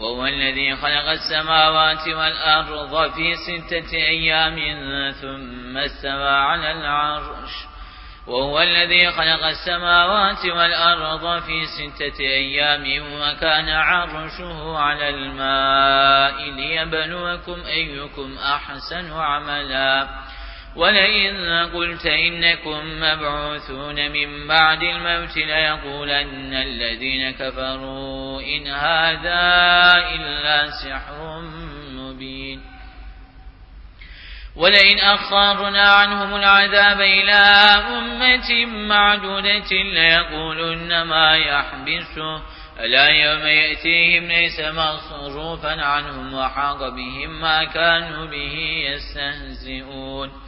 وهو الذي خلق السماوات والأرض في ستة أيام ثم استوى على العرش. وهو الذي خلق السماوات والأرض في ستة أيام وكان عرشه على الماء ليبلوكم أيكم أحسن عملا. ولئن قلت إنكم مبعوثون من بعد الموت ليقولن الذين كفروا إن هذا إلا سحر مبين. ولئن أخرنا عنهم العذاب إلى أمة معدودة ليقولن ما يحبسه ألا يوم يأتيهم ليس مصروفا عنهم وحاق بهم ما كانوا به يستهزئون.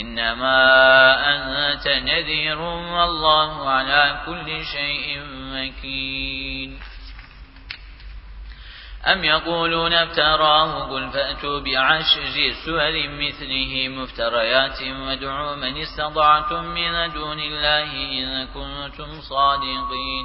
إنما أنت نذير والله على كل شيء مكين أم يقولون افتراه قل فأتوا بعشر سور مثله مفتريات وادعوا من استطعتم من دون الله إن كنتم صادقين.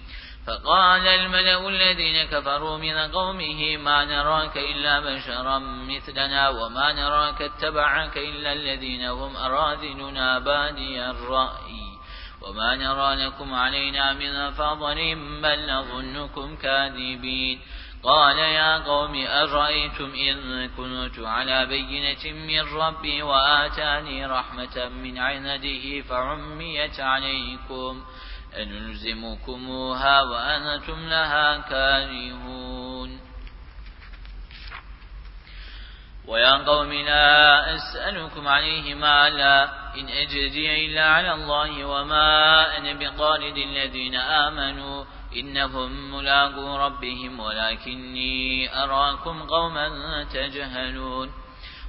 فقال الملأ الذين كفروا من قومه ما نراك إلا بشرا مثلنا وما نراك اتبعك إلا الذين هم أراذلنا بادي الرأي وما نرى لكم علينا من فضل بل نظنكم كاذبين قال يا قوم أرأيتم إن كنت على بينة من ربي وآتاني رحمة من عنده فعميت عليكم أنلزمكموها وأنتم لها كارهون. ويا قوم لا أسألكم عليه مالا إن أجزي إلا على الله وما أنا بطارد الذين آمنوا إنهم ملاقوا ربهم ولكني أراكم قوما تجهلون.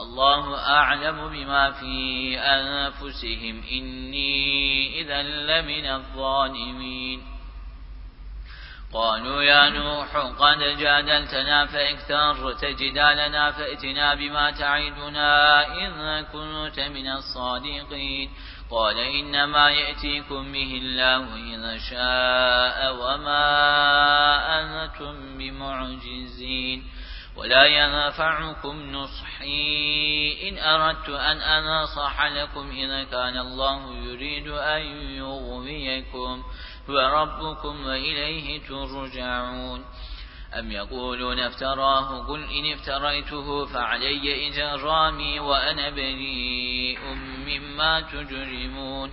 الله أعلم بما في أنفسهم. إني إذا لمن الظالمين. قالوا يا نوح قد جادلتنا فاكثرت جدالنا فأتنا بما تعدنا إن كنت من الصادقين. قال إنما يأتيكم به الله إذا شاء وما أنتم بمعجزين. ولا ينفعكم نصحي إن أردت أن أنصح لكم إذا كان الله يريد أن يغويكم وربكم وإليه ترجعون. أم يقولون افتراه؟ قل إن افتريته فعلي إجرامي وأنا بريء مما تجرمون.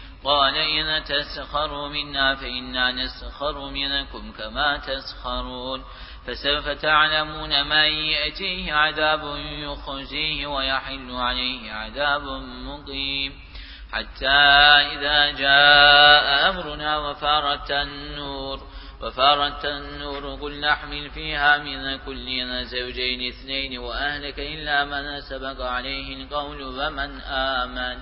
قال إن تسخروا منا فإنا نسخر منكم كما تسخرون فسوف تعلمون من يأتيه عذاب يخزيه ويحل عليه عذاب مقيم حتى إذا جاء أمرنا وفارت النور وفارت النور قل نحمل فيها من كل زوجين اثنين وأهلك إلا من سبق عليه القول ومن آمن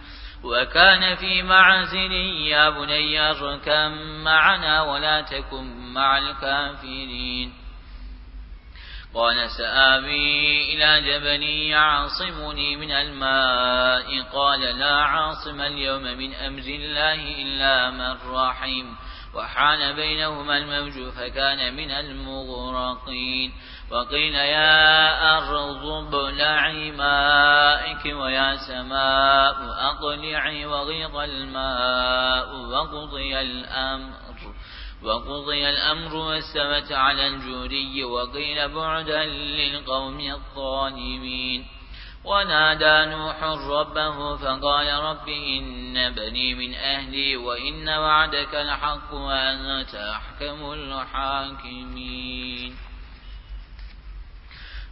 وكان في معزل يا بني اركم معنا ولا تكن مع الكافرين. قال سآبي إلى جبل يعصمني من الماء. قال لا عاصم اليوم من أمر الله إلا من رحيم وحال بينهما الموج فكان من المغرقين. وقيل يا أرض ابلعي مائك ويا سماء أقلعي وغيض الماء وقضي الأمر وقضي الأمر واستوت على الجوري وقيل بعدا للقوم الظالمين ونادى نوح ربه فقال رب إن بني من أهلي وإن وعدك الحق وأنت أحكم الحاكمين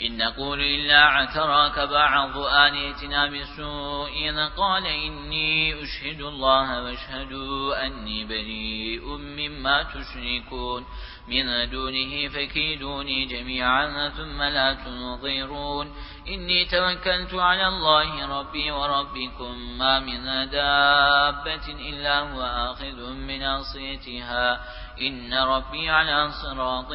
إن نقول إلا اعتراك بعض آلهتنا بسوء قال إني أشهد الله واشهدوا أني بريء مما تشركون. من دونه فكيدوني جميعا ثم لا تنظرون. إني توكلت على الله ربي وربكم ما من دابة إلا هو آخذ من أصيتها إن ربي على صراط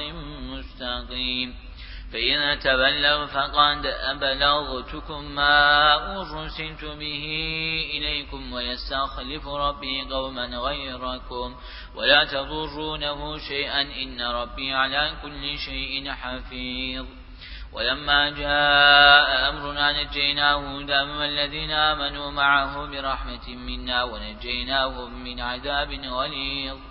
مستقيم. فإن تبلغ فقد أبلغتكم ما أرسلت به إليكم ويستخلف ربي قوما غيركم ولا تضرونه شيئا إن ربي على كل شيء حفيظ. ولما جاء أمرنا نجينا هودا والذين آمنوا معه برحمة منا ونجيناهم من عذاب غليظ.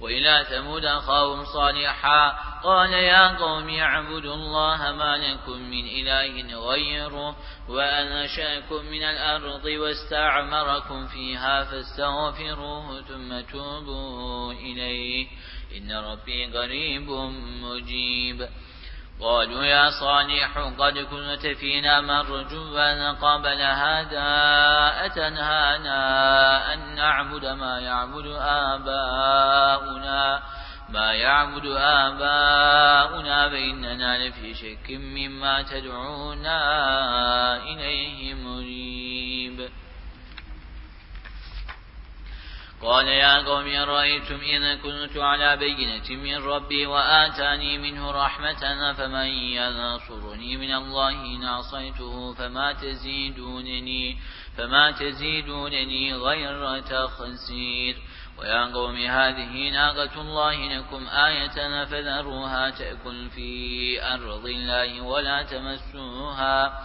وإلى ثمود أخاهم صالحا قال يا قوم اعبدوا الله ما لكم من إله غيره وأنشأكم من الأرض واستعمركم فيها فاستغفروه ثم توبوا إليه إن ربي قريب مجيب قالوا يا صالح قد كنت فينا مرجوا قبل هذا أتنهانا أن نعبد ما يعبد آباؤنا ما يعبد آباؤنا فإننا لفي شك مما تدعونا إليه مريب. قال يا قوم رأيتم إن كنت على بينة من ربي وآتاني منه رحمة فمن ينصرني من الله إن عصيته فما تزيدونني فما تزيدونني غير تخسير. ويا قوم هذه ناقة الله لكم آية فذروها تأكل في أرض الله ولا تمسوها.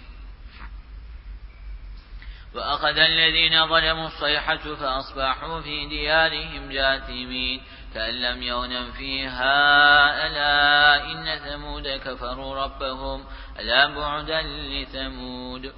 وأخذ الذين ظلموا الصيحة فأصبحوا في ديارهم جاثمين. كأن لم يغنم فيها ألا إن ثمود كفروا ربهم. ألا بعدا لثمود.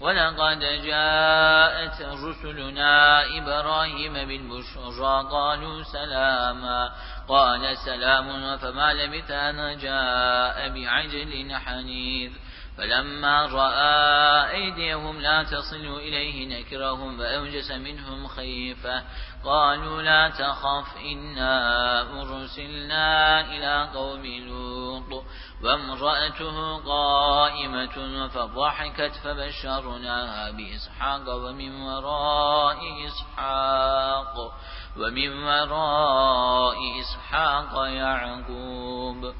ولقد جاءت رسلنا إبراهيم بالبشرى قالوا سلاما. قال سلام فما لبث أن جاء بعجل حنيذ. فلما رأى أيديهم لا تصل إليه نكرهم فأوجس منهم خيفة. قالوا لا تخف إنا أرسلنا إلى قوم لوط. وامرأته قائمة فضحكت فبشرناها بإسحاق ومن وراء إسحاق ومن وراء إسحاق يعقوب.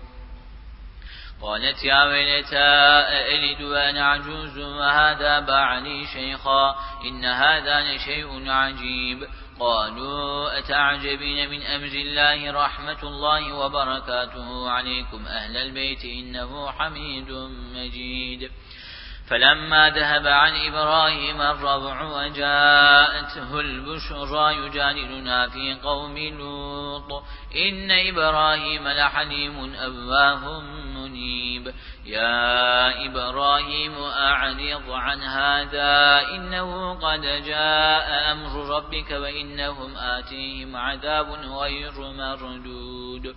قالت يا ويلتى أألد وأنا عجوز وهذا بعلي شيخا إن هذا لشيء عجيب. قالوا أتعجبين من أمر الله؟ رحمة الله وبركاته. عليكم أهل البيت إنه حميد مجيد. فلما ذهب عن إبراهيم الربع وجاءته البشرى يجادلنا في قوم لوط. إن إبراهيم لحليم أباه منيب. يا إبراهيم أعرض عن هذا. إنه قد جاء أمر ربك وإنهم آتيهم عذاب غير مردود.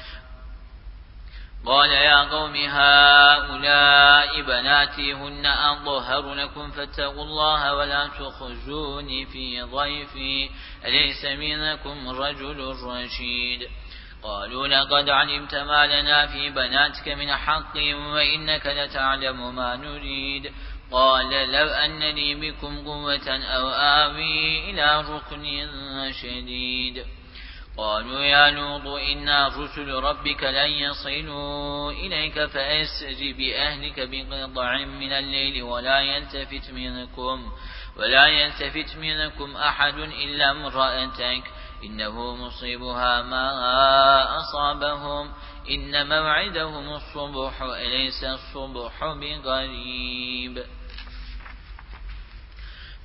قال يا قوم هؤلاء بناتي هن أظهر لكم فاتقوا الله ولا تخزوني في ضيفي أليس منكم رجل رشيد؟ قالوا لقد علمت ما لنا في بناتك من حق وإنك لتعلم ما نريد. قال لو أن لي بكم قوة أو آوي إلى ركن شديد. قالوا يا لوط إنا رسل ربك لن يصلوا إليك فأسر بأهلك بقطع من الليل ولا يلتفت منكم ولا يلتفت منكم أحد إلا امرأتك إنه مصيبها ما أصابهم إن موعدهم الصبح أليس الصبح بقريب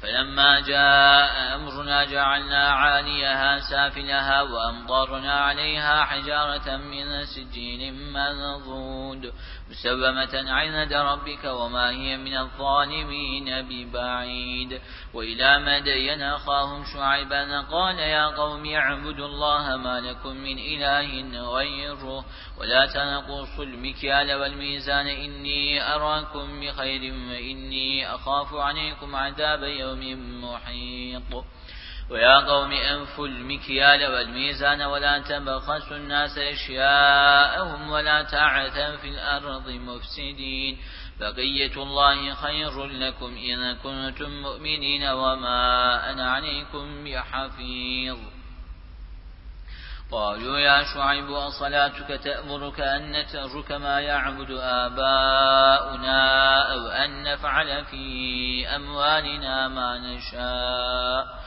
فلما جاء أمرنا جعلنا عاليها سافلها وأمطرنا عليها حجارة من سجين منضود مسومة عند ربك وما هي من الظالمين ببعيد. وإلى مدين أخاهم شعيبا قال يا قوم اعبدوا الله ما لكم من إله غيره ولا تنقصوا المكيال والميزان إني أراكم بخير وإني أخاف عليكم عذاب يوم محيط. ويا قوم أنفوا المكيال والميزان ولا تبخسوا الناس أشياءهم ولا تعثوا في الأرض مفسدين بقية الله خير لكم إن كنتم مؤمنين وما أنا عليكم بحفيظ. قالوا يا شعيب أصلاتك تأمرك أن نترك ما يعبد آباؤنا أو أن نفعل في أموالنا ما نشاء؟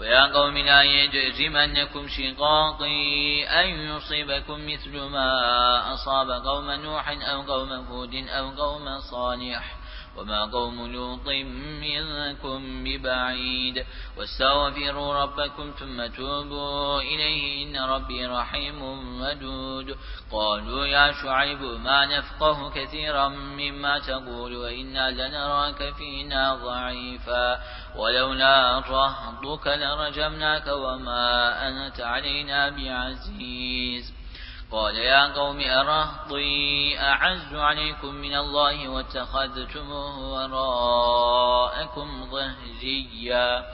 ويا قوم لا يجرمنكم شقاقي أن يصيبكم مثل ما أصاب قوم نوح أو قوم هود أو قوم صالح. وما قوم لوط منكم ببعيد واستغفروا ربكم ثم توبوا إليه إن ربي رحيم ودود قالوا يا شعيب ما نفقه كثيرا مما تقول وإنا لنراك فينا ضعيفا ولولا رهضك لرجمناك وما أنت علينا بعزيز قال يا قوم أرهطي أعز عليكم من الله واتخذتموه وراءكم ظهريا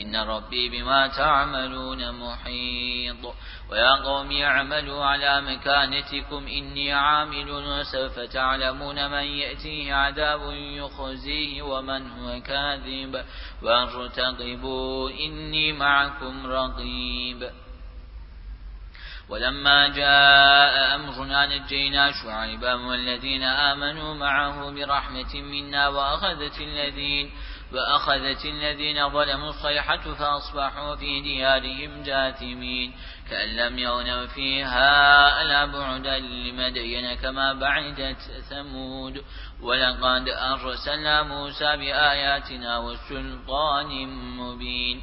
إن ربي بما تعملون محيط. ويا قوم اعملوا على مكانتكم إني عامل وسوف تعلمون من يأتيه عذاب يخزيه ومن هو كاذب. وارتقبوا إني معكم رقيب. ولما جاء أمرنا نجينا شعيبا والذين آمنوا معه برحمة منا وأخذت الذين وأخذت الذين ظلموا الصيحة فأصبحوا في ديارهم جاثمين. كأن لم يغنوا فيها ألا بعدا لمدين كما بعدت ثمود. ولقد أرسلنا موسى بآياتنا والسلطان مبين.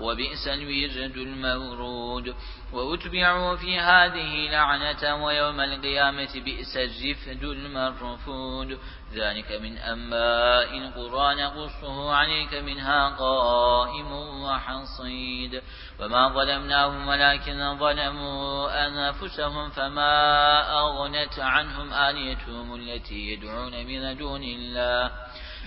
وبئس الوزد المورود. وأتبعوا في هذه لعنة ويوم القيامة بئس الزفد المرفود. ذلك من أنباء القرآن نقصه عليك منها قائم وحصيد. وما ظلمناهم ولكن ظلموا أنفسهم فما أغنت عنهم آليتهم التي يدعون من دون الله.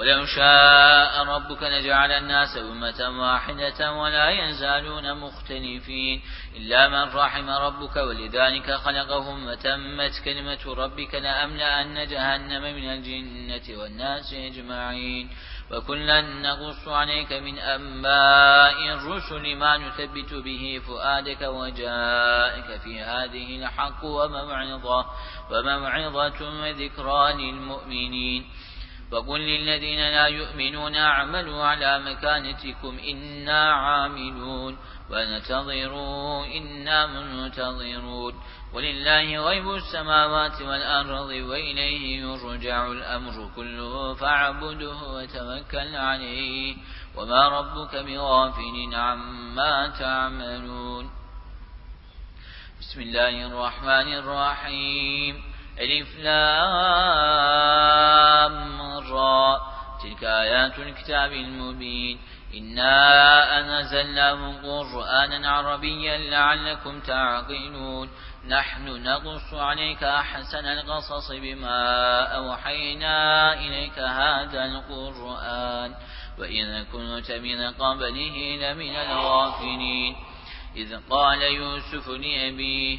ولو شاء ربك لجعل الناس أمة واحدة ولا يزالون مختلفين إلا من رحم ربك ولذلك خلقهم وتمت كلمة ربك لأملأن جهنم من الجنة والناس أجمعين وكلا نقص عليك من أنباء الرسل ما نثبت به فؤادك وجائك في هذه الحق وموعظة, وموعظة وذكرى للمؤمنين وقل للذين لا يؤمنون اعملوا على مكانتكم إنا عاملون وننتظروا إنا منتظرون ولله غيب السماوات والأرض وإليه يرجع الأمر كله فاعبده وتوكل عليه وما ربك بغافل عما تعملون بسم الله الرحمن الرحيم ألف لام را تلك آيات الكتاب المبين. إنا أنزلناه قرآنا عربيا لعلكم تعقلون. نحن نقص عليك أحسن القصص بما أوحينا إليك هذا القرآن. وإذا كنت من قبله لمن الغافلين. إذ قال يوسف لأبيه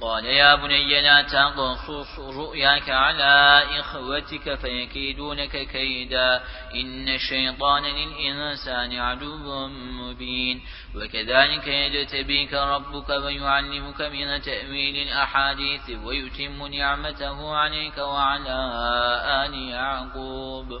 قال يا بني لا تقصص رؤياك على إخوتك فيكيدونك كيدا إن الشيطان للإنسان عدو مبين وكذلك يجتبيك ربك ويعلمك من تأويل الأحاديث ويتم نعمته عليك وعلى آل يعقوب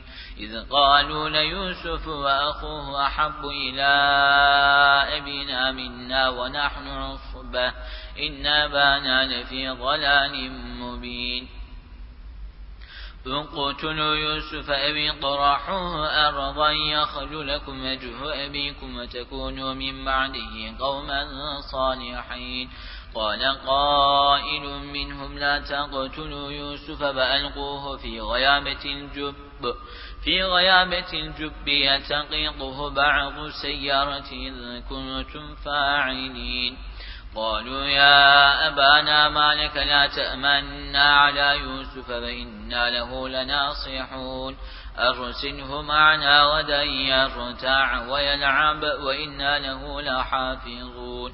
إذ قالوا ليوسف وأخوه أحب إلى أبينا منا ونحن عصبة إنا بانا لفي ضلال مبين. اقتلوا يوسف أبي طرحوه أرضا يخل لكم وجه أبيكم وتكونوا من بعده قوما صالحين. قال قائل منهم لا تقتلوا يوسف فألقوه في غيابة الجب في غيابة الجب يتقيطه بعض سيارة إذ كنتم فاعلين. قالوا يا أبانا ما لك لا تأمنا على يوسف فإنا له لناصحون. أرسله معنا غدا يرتع ويلعب وإنا له لحافظون.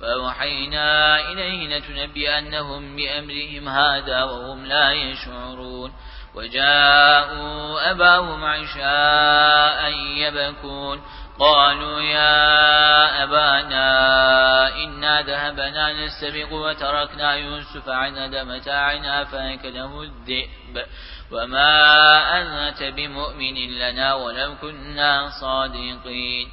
فأوحينا إليه لتنبئنهم بأمرهم هذا وهم لا يشعرون. وجاءوا أباهم عشاء يبكون. قالوا يا أبانا إنا ذهبنا نستبق وتركنا يوسف عند متاعنا فأكله الذئب. وما أنت بمؤمن لنا ولو كنا صادقين.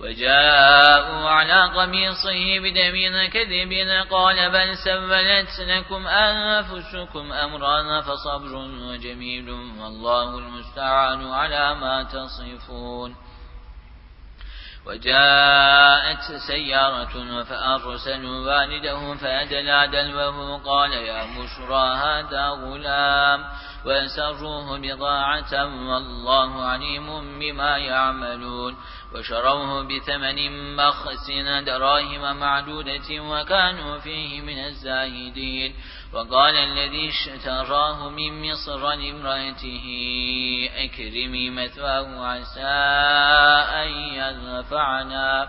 وجاءوا على قميصه بدم كذب قال بل سولت لكم أنفسكم أمرا فصبر جميل والله المستعان على ما تصفون وجاءت سيارة فأرسلوا والدهم فأدلى دلوه قال يا بشرى هذا غلام وأسروه بضاعة والله عليم بما يعملون وشروه بثمن مخس دراهم معدودة وكانوا فيه من الزاهدين. وقال الذي اشتراه من مصر لامرأته أكرمي مثواه عسى أن ينفعنا.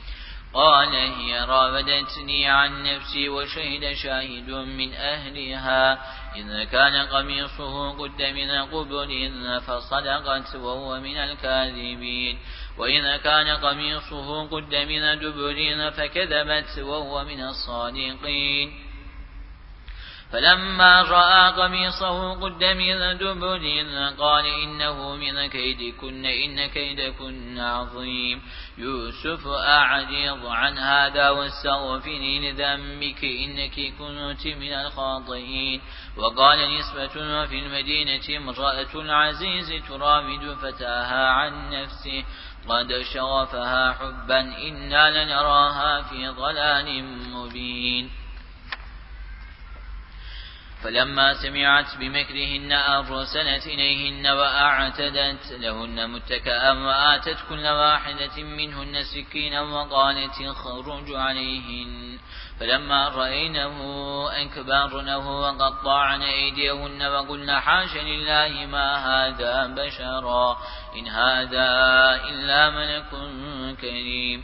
قال هي راودتني عن نفسي وشهد شاهد من أهلها. إذا كان قميصه قد من قبل فصدقت وهو من الكاذبين. وإذا كان قميصه قد من دبر فكذبت وهو من الصادقين. فلما رأى قميصه قد من دبر قال إنه من كيدكن إن كيدكن عظيم. يوسف أعرض عن هذا واستغفري لذنبك إنك كنت من الخاطئين. وقال نسبة في المدينة امرأة العزيز تراود فتاها عن نفسه. قد شغفها حبا إنا لنراها في ضلال مبين. فلما سمعت بمكرهن أرسلت إليهن وأعتدت لهن متكأا وآتت كل واحدة منهن سكينا وقالت اخرج عليهن. فلما رأينه أنكبارنه وقطعن أيديهن وقلن حاش لله ما هذا بشرا. إن هذا إلا ملك كريم.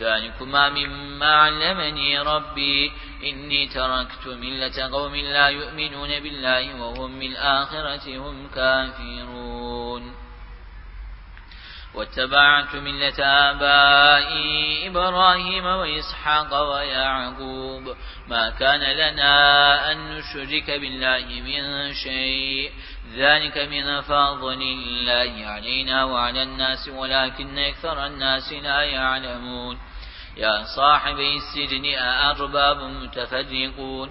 ذلكما مما علمني ربي. إني تركت ملة قوم لا يؤمنون بالله وهم بالآخرة هم كافرون. واتبعت ملة آبائي إبراهيم وإسحاق ويعقوب. ما كان لنا أن نشرك بالله من شيء. ذلك من فضل الله علينا وعلى الناس ولكن أكثر الناس لا يعلمون. يا صاحبي السجن أأرباب متفرقون.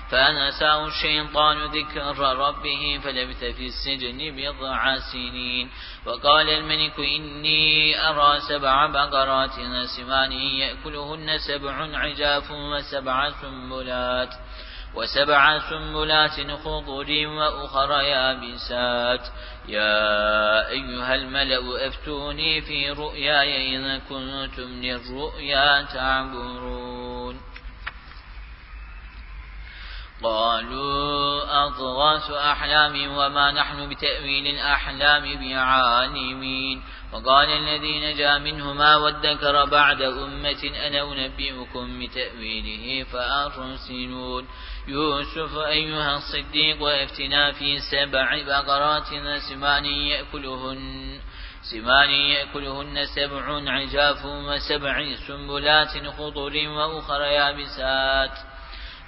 فأنساه الشيطان ذكر ربه فلبث في السجن بضع سنين. وقال الملك إني أرى سبع بقرات سمان يأكلهن سبع عجاف وسبع سنبلات وسبع سنبلات خضر وأخر يابسات. يا أيها الملأ أفتوني في رؤياي إذا كنتم للرؤيا تعبرون. قالوا أضغاث أحلام وما نحن بتأويل الأحلام بعالمين. وقال الذي نجا منهما وادكر بعد أمة أنا أنبئكم بتأويله فأرسلون. يوسف أيها الصديق وافتنا في سبع بقرات سمان يأكلهن سمان يأكلهن سبع عجاف وسبع سنبلات خضر وأخر يابسات.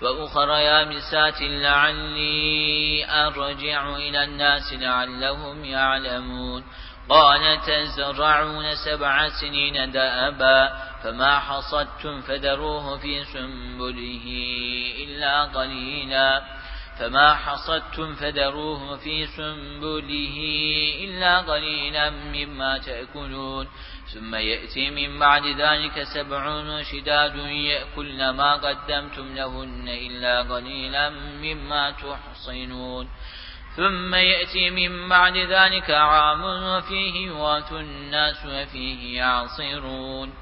وأخر يابسات لعلي أرجع إلى الناس لعلهم يعلمون. قال تزرعون سبع سنين دأبا فما حصدتم فذروه في سنبله إلا قليلا. فما حصدتم فذروه في سنبله إلا قليلا مما تأكلون. ثم يأتي من بعد ذلك سبع شداد يأكلن ما قدمتم لهن إلا قليلا مما تحصنون. ثم يأتي من بعد ذلك عام وفيه يوات الناس وفيه يعصرون.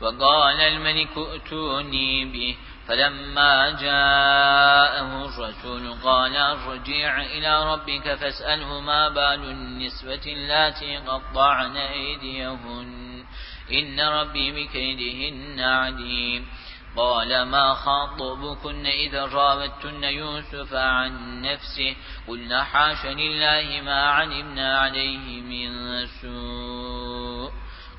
وقال الملك ائتوني به. فلما جاءه الرسول قال ارجع إلى ربك فاسأله ما بال النسوة اللاتي قطعن أيديهن. إن ربي بكيدهن عليم. قال ما خاطبكن إذا راوتن يوسف عن نفسه؟ قلنا حاش لله ما علمنا عليه من سوء.